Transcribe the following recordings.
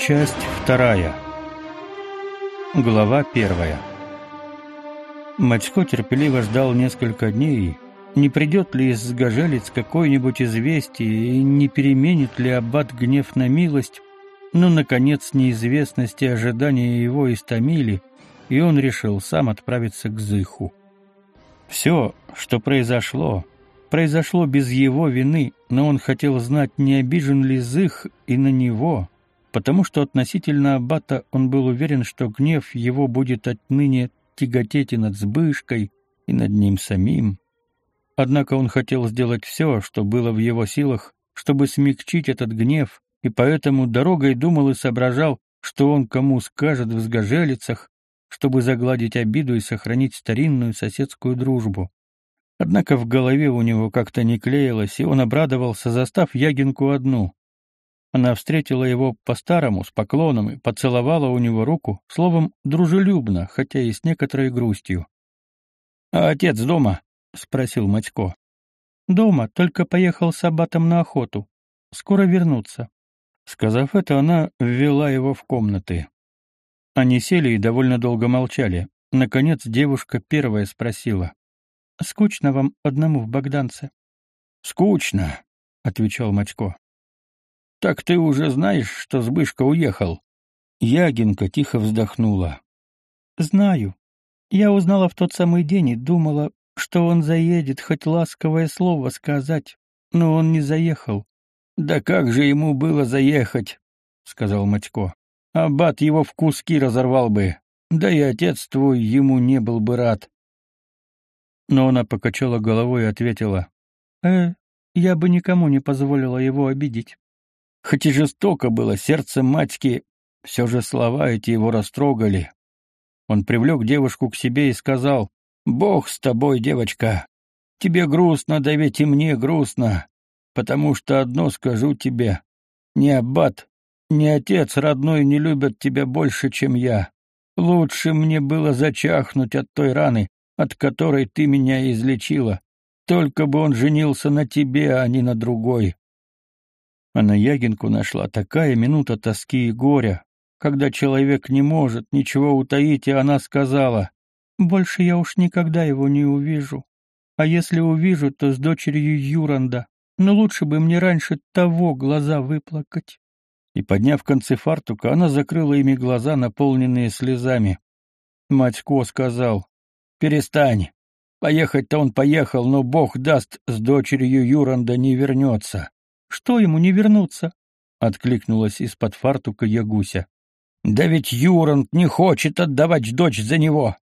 Часть вторая. Глава первая. Мачко терпеливо ждал несколько дней, не придет ли из Гажелец какое-нибудь известие и не переменит ли аббат гнев на милость, но, наконец, неизвестность и ожидания его истомили, и он решил сам отправиться к Зыху. Все, что произошло, произошло без его вины, но он хотел знать, не обижен ли Зых и на него, потому что относительно аббата он был уверен, что гнев его будет отныне тяготеть и над Збышкой, и над ним самим. Однако он хотел сделать все, что было в его силах, чтобы смягчить этот гнев, и поэтому дорогой думал и соображал, что он кому скажет в сгожелицах, чтобы загладить обиду и сохранить старинную соседскую дружбу. Однако в голове у него как-то не клеилось, и он обрадовался, застав Ягинку одну. Она встретила его по-старому, с поклоном, и поцеловала у него руку, словом, дружелюбно, хотя и с некоторой грустью. — А отец дома? — спросил Матько. — Дома, только поехал с аббатом на охоту. Скоро вернутся. Сказав это, она ввела его в комнаты. Они сели и довольно долго молчали. Наконец девушка первая спросила. Скучно вам одному в Богданце? Скучно, отвечал Мачко. Так ты уже знаешь, что Збышка уехал? Ягинка тихо вздохнула. Знаю. Я узнала в тот самый день и думала, что он заедет хоть ласковое слово сказать, но он не заехал. Да как же ему было заехать, сказал Мачко. Аббат его в куски разорвал бы. Да и отец твой ему не был бы рад. Но она покачала головой и ответила, «Э, я бы никому не позволила его обидеть». Хоть и жестоко было сердце матьки, все же слова эти его растрогали. Он привлек девушку к себе и сказал, «Бог с тобой, девочка. Тебе грустно, да ведь и мне грустно, потому что одно скажу тебе. Ни аббат, ни отец родной не любят тебя больше, чем я. Лучше мне было зачахнуть от той раны, от которой ты меня излечила. Только бы он женился на тебе, а не на другой. А на Ягинку нашла такая минута тоски и горя, когда человек не может ничего утаить, и она сказала, «Больше я уж никогда его не увижу. А если увижу, то с дочерью Юранда. Но лучше бы мне раньше того глаза выплакать». И, подняв концы фартука, она закрыла ими глаза, наполненные слезами. Матько сказал, Перестань. Поехать-то он поехал, но бог даст, с дочерью Юранда не вернется. Что ему не вернуться? Откликнулась из-под фартука Ягуся. Да ведь Юранд не хочет отдавать дочь за него.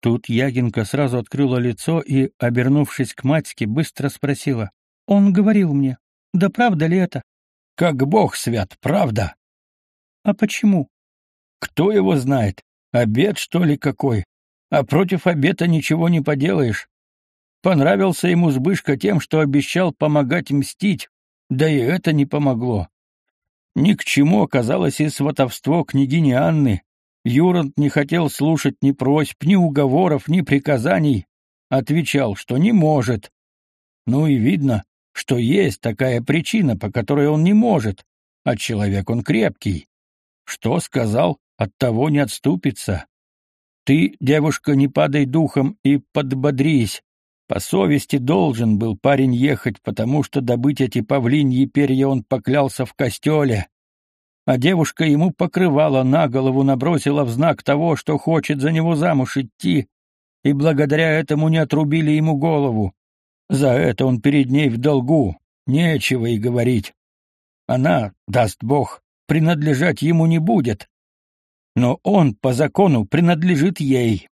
Тут Ягинка сразу открыла лицо и, обернувшись к матьке, быстро спросила. Он говорил мне. Да правда ли это? Как бог свят, правда. А почему? Кто его знает? Обед, что ли, какой? а против обета ничего не поделаешь. Понравился ему Збышка тем, что обещал помогать мстить, да и это не помогло. Ни к чему оказалось и сватовство княгини Анны. Юрант не хотел слушать ни просьб, ни уговоров, ни приказаний. Отвечал, что не может. Ну и видно, что есть такая причина, по которой он не может, а человек он крепкий. Что сказал, от того не отступится. Ты, девушка, не падай духом и подбодрись. По совести должен был парень ехать, потому что добыть эти павлиньи перья он поклялся в костеле. А девушка ему покрывала на голову, набросила в знак того, что хочет за него замуж идти, и благодаря этому не отрубили ему голову. За это он перед ней в долгу, нечего и говорить. Она, даст Бог, принадлежать ему не будет, но он по закону принадлежит ей.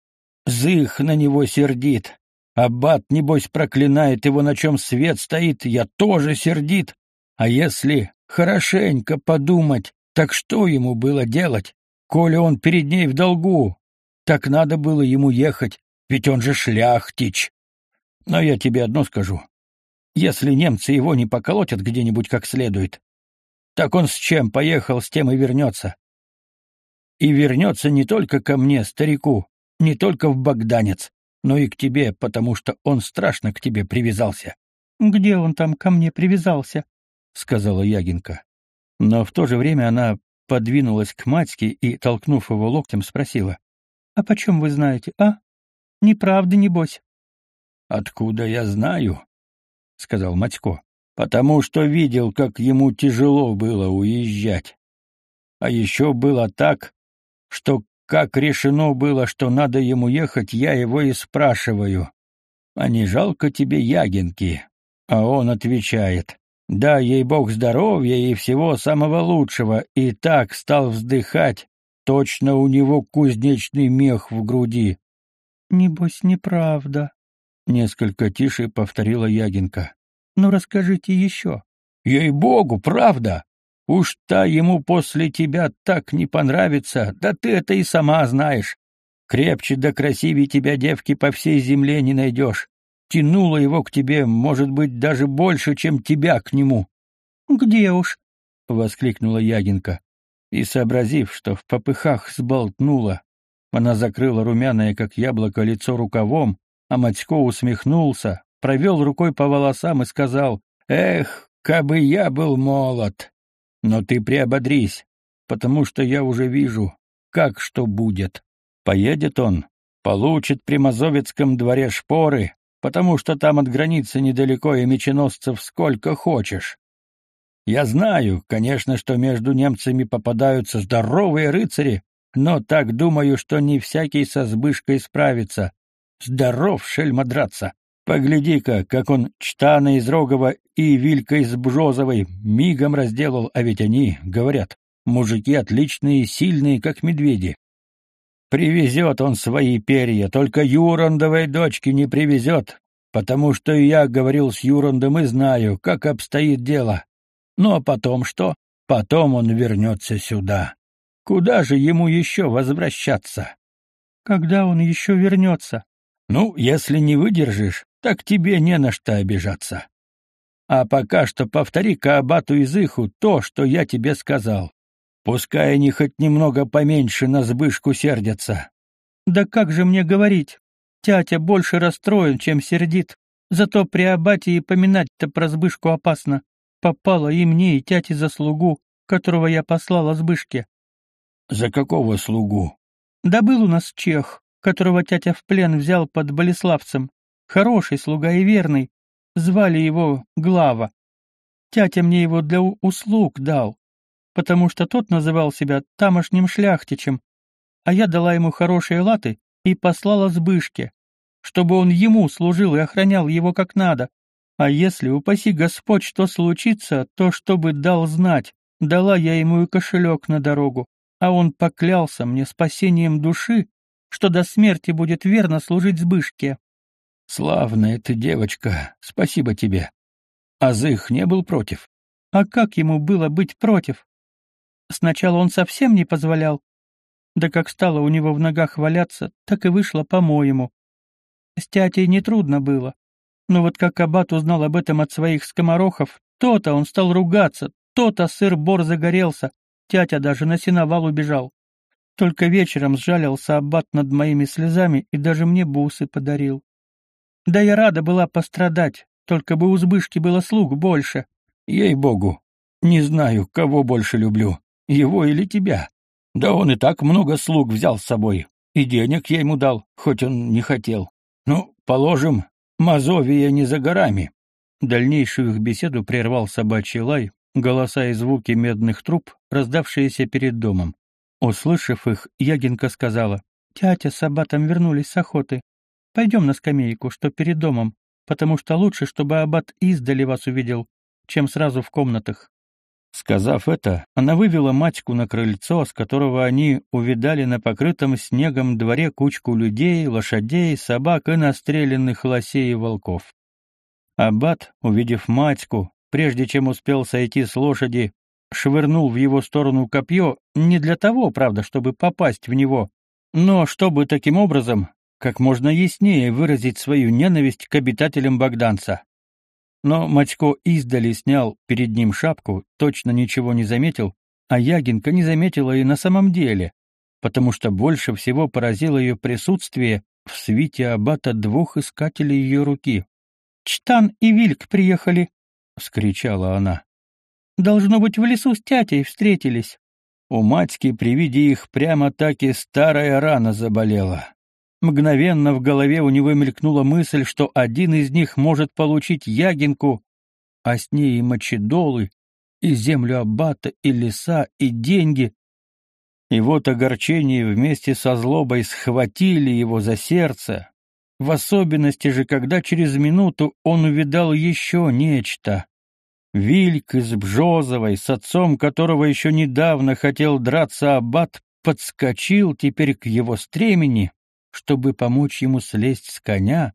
Зых на него сердит. Аббат, небось, проклинает его, на чем свет стоит, я тоже сердит. А если хорошенько подумать, так что ему было делать? Коли он перед ней в долгу, так надо было ему ехать, ведь он же шляхтич. Но я тебе одно скажу. Если немцы его не поколотят где-нибудь как следует, так он с чем поехал, с тем и вернется и вернется не только ко мне, старику, не только в Богданец, но и к тебе, потому что он страшно к тебе привязался. — Где он там ко мне привязался? — сказала Ягинка. Но в то же время она подвинулась к матьке и, толкнув его локтем, спросила. — А почем вы знаете, а? Неправда, небось? — Откуда я знаю? — сказал Матько. — Потому что видел, как ему тяжело было уезжать. А еще было так, что как решено было, что надо ему ехать, я его и спрашиваю. А не жалко тебе ягинки? А он отвечает. Да, ей бог здоровья и всего самого лучшего, и так стал вздыхать. Точно у него кузнечный мех в груди. Небось, неправда, несколько тише повторила Ягинка. Ну расскажите еще. Ей-богу, правда. Уж та ему после тебя так не понравится, да ты это и сама знаешь. Крепче да красивее тебя девки по всей земле не найдешь. Тянуло его к тебе, может быть, даже больше, чем тебя к нему. — Где уж? — воскликнула Ягинка. И, сообразив, что в попыхах сболтнула, она закрыла румяное, как яблоко, лицо рукавом, а Матько усмехнулся, провел рукой по волосам и сказал, «Эх, кабы я был молод!» Но ты приободрись, потому что я уже вижу, как что будет. Поедет он, получит при Мазовецком дворе шпоры, потому что там от границы недалеко и меченосцев сколько хочешь. Я знаю, конечно, что между немцами попадаются здоровые рыцари, но так думаю, что не всякий со Збышкой справится. Здоров, шельма драться! Погляди-ка, как он Чтана из Рогова и Вилька из Бжозовой мигом разделал, а ведь они, говорят, мужики отличные сильные, как медведи. Привезет он свои перья, только Юрандовой дочки не привезет, потому что я говорил с Юрандом и знаю, как обстоит дело. Ну а потом что? Потом он вернется сюда. Куда же ему еще возвращаться? Когда он еще вернется? Ну, если не выдержишь, так тебе не на что обижаться. А пока что повтори-ка абату Изыху то, что я тебе сказал. Пускай они хоть немного поменьше на сбышку сердятся. Да как же мне говорить? Тятя больше расстроен, чем сердит. Зато при абате и поминать-то про сбышку опасно. Попало и мне, и тяте за слугу, которого я послала сбышке. За какого слугу? Да был у нас чех, которого тятя в плен взял под Болеславцем. Хороший слуга и верный. Звали его Глава. Тятя мне его для услуг дал, потому что тот называл себя тамошним шляхтичем, а я дала ему хорошие латы и послала Збышке, чтобы он ему служил и охранял его как надо. А если, упаси Господь, что случится, то чтобы дал знать, дала я ему и кошелек на дорогу, а он поклялся мне спасением души, что до смерти будет верно служить Збышке. Славная ты девочка, спасибо тебе. Азых не был против. А как ему было быть против? Сначала он совсем не позволял. Да как стало у него в ногах валяться, так и вышло по-моему. С тятей нетрудно было. Но вот как Аббат узнал об этом от своих скоморохов, то-то он стал ругаться, то-то сыр-бор загорелся, тятя даже на сеновал убежал. Только вечером сжалился Аббат над моими слезами и даже мне бусы подарил. Да я рада была пострадать, только бы у Збышки было слуг больше. Ей-богу, не знаю, кого больше люблю, его или тебя. Да он и так много слуг взял с собой, и денег я ему дал, хоть он не хотел. Ну, положим, Мазовия не за горами. Дальнейшую их беседу прервал собачий лай, голоса и звуки медных труб, раздавшиеся перед домом. Услышав их, Ягинка сказала, «Тятя с аббатом вернулись с охоты. Пойдем на скамейку, что перед домом, потому что лучше, чтобы аббат издали вас увидел, чем сразу в комнатах». Сказав это, она вывела матьку на крыльцо, с которого они увидали на покрытом снегом дворе кучку людей, лошадей, собак и настреленных лосей и волков. Аббат, увидев матьку, прежде чем успел сойти с лошади, швырнул в его сторону копье не для того, правда, чтобы попасть в него, но чтобы таким образом как можно яснее выразить свою ненависть к обитателям Богданца. Но Матько издали снял перед ним шапку, точно ничего не заметил, а Ягинка не заметила и на самом деле, потому что больше всего поразило ее присутствие в свите аббата двух искателей ее руки. «Чтан и Вильк приехали!» — вскричала она. «Должно быть, в лесу с тятей встретились. У матьки при виде их прямо так и старая рана заболела. Мгновенно в голове у него мелькнула мысль, что один из них может получить ягинку, а с ней и мочедолы, и землю аббата, и леса, и деньги. И вот огорчение вместе со злобой схватили его за сердце, в особенности же, когда через минуту он увидал еще нечто. Вильк из Бжозовой, с отцом которого еще недавно хотел драться аббат, подскочил теперь к его стремени, чтобы помочь ему слезть с коня,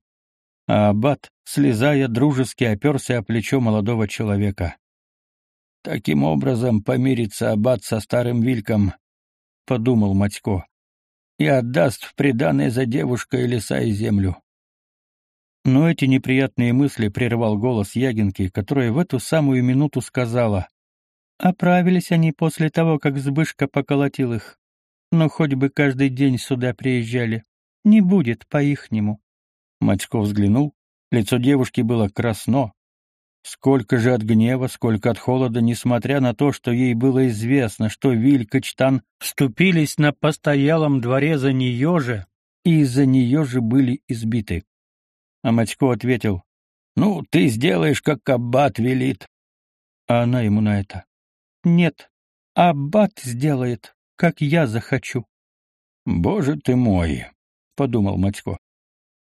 а аббат, слезая, дружески оперся о плечо молодого человека. Таким образом помирится аббат со старым Вильком, — подумал Матько и отдаст в приданое за девушкой леса и землю. Но эти неприятные мысли прервал голос Ягинки, которая в эту самую минуту сказала. «Оправились они после того, как Збышка поколотил их. Но хоть бы каждый день сюда приезжали. Не будет по-ихнему». Матько взглянул. Лицо девушки было красно, Сколько же от гнева, сколько от холода, несмотря на то, что ей было известно, что Вилька Чтан вступились на постоялом дворе за нее же, и из-за нее же были избиты. А Матько ответил, «Ну, ты сделаешь, как Аббат велит». А она ему на это, «Нет, Аббат сделает, как я захочу». «Боже ты мой!» — подумал Матько.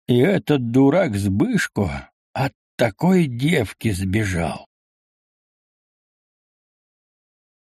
«И этот дурак Сбышко от такой девки сбежал.